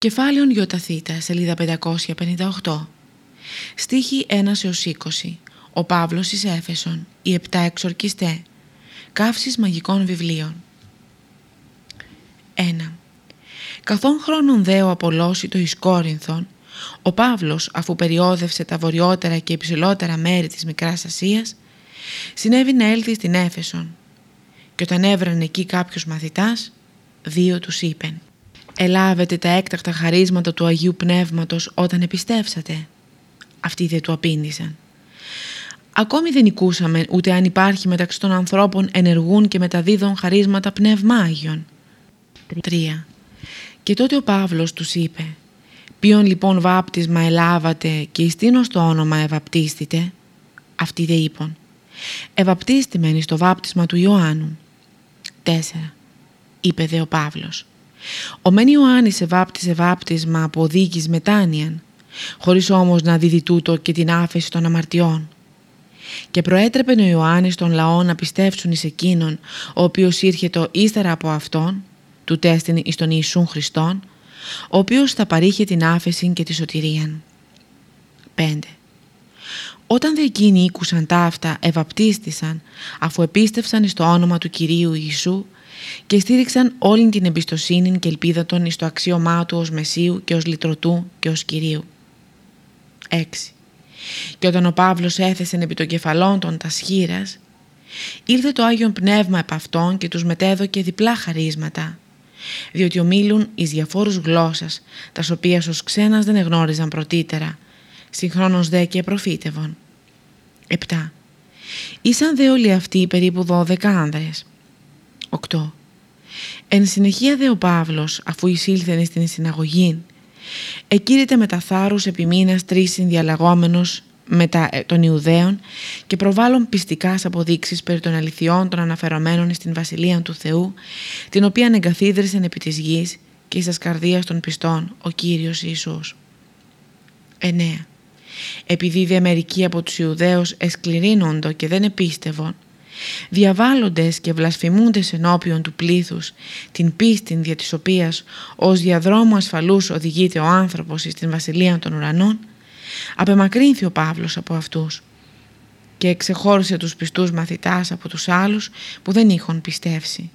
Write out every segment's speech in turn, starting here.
Κεφάλαιον Ιωταθήτα, σελίδα 558. Στίχη 1 έως 20. Ο Παύλος εις Έφεσον. Οι επτά εξορκιστέ. Καύσεις μαγικών βιβλίων. 1. Καθόν χρόνον δε ο Απολώση το εις Κόρινθον, ο Παύλος αφού περιόδευσε τα βορειότερα και υψηλότερα μέρη της Μικράς Ασίας, συνέβη να έλθει στην Έφεσον και όταν έβρανε εκεί κάποιος μαθητάς, δύο τους είπεν ελάβετε τα έκτακτα χαρίσματα του Αγίου Πνεύματος όταν επιστεύσατε. Αυτοί δεν του απήντησαν. Ακόμη δεν οικούσαμε ούτε αν υπάρχει μεταξύ των ανθρώπων ενεργούν και μεταδίδουν χαρίσματα πνεύμα Άγιον. 3. Και τότε ο Παύλος τους είπε «Ποιον λοιπόν βάπτισμα ελάβατε και εις τίνος το όνομα ευαπτίστητε» Αυτοί δε είπαν «Ευαπτίστημεν στο βάπτισμα του Ιωάννου». 4. Είπε δε ο Παύλος ο μεν Ιωάννης ευάπτισε βάπτισμα από δίκης μετάνοιαν, χωρίς όμως να δίδει τούτο και την άφεση των αμαρτιών. Και προέτρεπε ο Ιωάννης τον λαό να πιστεύσουν εις εκείνον, ο οποίος ήρχετο ύστερα από αυτόν, του τέστην εις τον Ιησούν Χριστόν, ο οποίος θα παρήχε την άφεση και τη σωτηρίαν. 5. Όταν δε εκείνοι ήκουσαν ταύτα, ευαπτίστησαν, αφού επίστευσαν εις το όνομα του Κυρίου Ιησού και στήριξαν όλη την εμπιστοσύνη και ελπίδα των εις το αξίωμά του ως Μεσίου και ως Λυτρωτού και ως Κυρίου. 6. Και όταν ο Παύλος έθεσε επί των κεφαλών των τα σχήρας, ήλθε το Άγιον Πνεύμα επ' αυτόν και τους μετέδωκε διπλά χαρίσματα, διότι ομίλουν εις διαφόρους γλώσσας, τας οποίας ως ξένας δεν εγνώριζαν πρωτήτερα, συγχρόνως δε και προφήτευον. 7. Ήσαν δε όλοι αυτοί περίπου 12 άνδρες. 8. Εν συνεχεία δε ο Παύλος, αφού εισήλθεν στην συναγωγή, εκήρυτε με τα θάρρους επί μήνας τρεις συνδιαλλαγόμενος μετά ε, των Ιουδαίων και προβάλλουν πιστικάς αποδείξεις περί των αληθιών των αναφερομένων στην Βασιλεία του Θεού, την οποία εγκαθίδρυσεν επί της γης και εις καρδίας των πιστών ο Κύριος Ιησούς. 9. Επειδή δε μερικοί από τους Ιουδαίους εσκληρύνοντο και δεν επίστευον, διαβάλλοντες και βλασφημούντες ενώπιον του πλήθους την πίστη δια της οποίας ως διαδρόμου ασφαλούς οδηγείται ο άνθρωπος στην βασιλεία των ουρανών, απεμακρύνθη ο Παύλος από αυτούς και εξεχώρισε τους πιστούς μαθητάς από τους άλλους που δεν είχαν πιστεύσει.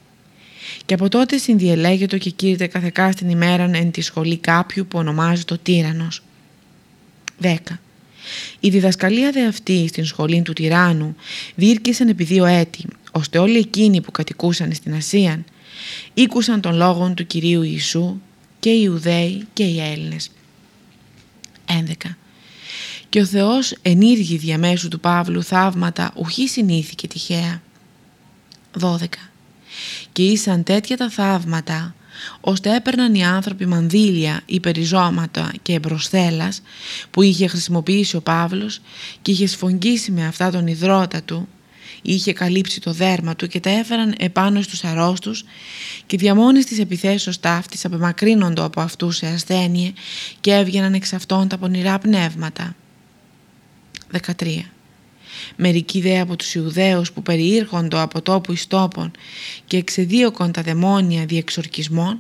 Και από τότε συνδιελέγεται και κήρυτε καθεκά στην ημέραν εν τη σχολή κάποιου που ονομάζεται το τύρανος. 10. Η διδασκαλία δε αυτή στην σχολή του τυράννου διήρκησαν επί δύο έτη, ώστε όλοι εκείνοι που κατοικούσαν στην Ασία ήκουσαν των λόγων του Κυρίου Ιησού και οι Ιουδαίοι και οι Έλληνες. 11. Και ο Θεός ενήργη διαμέσου του Παύλου θαύματα ουχή συνήθη τυχαία. 12. Και ήσαν τέτοια τα θαύματα ώστε έπαιρναν οι άνθρωποι μανδύλια, υπεριζώματα και εμπροσθέλας που είχε χρησιμοποιήσει ο Παύλος και είχε σφογγίσει με αυτά τον υδρότα του είχε καλύψει το δέρμα του και τα έφεραν επάνω στους αρρώστους και διαμόνης της επιθέσεως ταύτης απεμακρύνοντο από αυτούς σε ασθένειε και έβγαιναν εξ αυτών τα πονηρά πνεύματα. 13. Μερικοί δε από τους Ιουδαίους που περιήρχοντο από τόπου εις τόπον και εξεδίωκον τα δαιμόνια διεξορκισμών,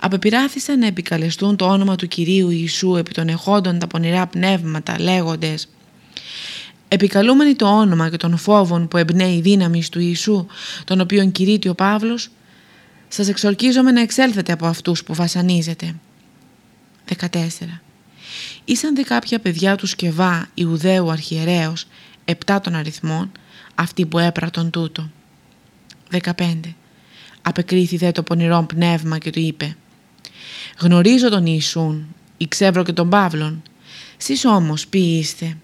απεπειράθησαν να επικαλεστούν το όνομα του Κυρίου Ιησού επί των εχόντων τα πονηρά πνεύματα λέγοντες «Επικαλούμενοι το όνομα και των φόβων που εμπνέει η δύναμη του Ιησού, τον οποίον κηρύττει ο Παύλος, σας εξορκίζομαι να εξέλθετε από αυτούς που βασανίζετε». 14. Ήσαν δε κάποια παιδιά τους Σκευά Ιουδαίου αρχιερέως επτά των αριθμών, αυτοί που έπρατον τούτο. 15. Απεκρίθη δε το πονηρό πνεύμα και του είπε «Γνωρίζω τον Ιησούν, ξεύρω και τον Παύλον, σεις όμως ποιοι είστε».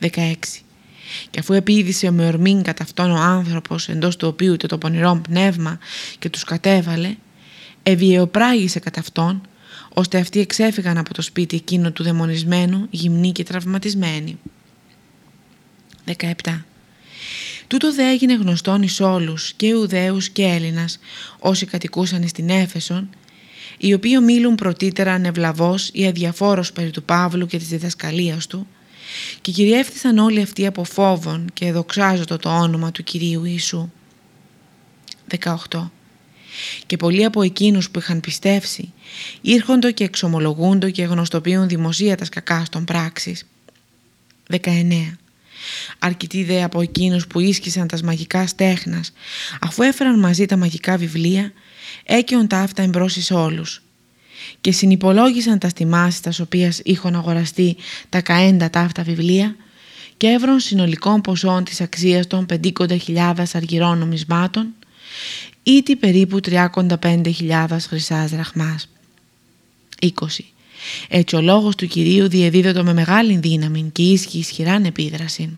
16. Και αφού επίδησε με ορμήν κατά αυτόν ο άνθρωπος εντός του οποίου το πονηρό πνεύμα και τους κατέβαλε, ευιαιοπράγησε κατά αυτόν, ώστε αυτοί εξέφυγαν από το σπίτι εκείνο του δαιμονισμένου, γυμνοί και τραυματισμένοι. 17. Τούτο δε έγινε γνωστόν εις όλους και Ιουδαίους και Έλληνας όσοι κατοικούσαν στην Έφεσον οι οποίοι ομίλουν πρωτήτερα ανεβλαβός ή αδιαφόρος περί του Παύλου και της διδασκαλίας του και κυριεύθησαν όλοι αυτοί από φόβον και δοξάζοντο το όνομα του Κυρίου Ιησού. 18. και πολλοί από εκείνους που είχαν πιστεύσει ήρχοντο και εξομολογούντο και γνωστοποιούν δημοσία τα κακά των πράξεις. 19. Αρκετοί δε από εκείνους που ίσχυσαν τα μαγικά στέχνας αφού έφεραν μαζί τα μαγικά βιβλία έκαιον τα αυτά εμπρός εις όλους και συνυπολόγισαν τα στιμάσεις τας οποίας είχαν αγοραστεί τα καέντα τα αυτά βιβλία και έβρον συνολικών ποσών της αξίας των 50.000 αργυρών νομισμάτων ή τη περίπου 35.000 χρυσάς δραχμάς. 20. Έτσι ο λόγος του Κυρίου διεδίδεται με μεγάλη δύναμη και ίσχυ ισχυράν επίδραση.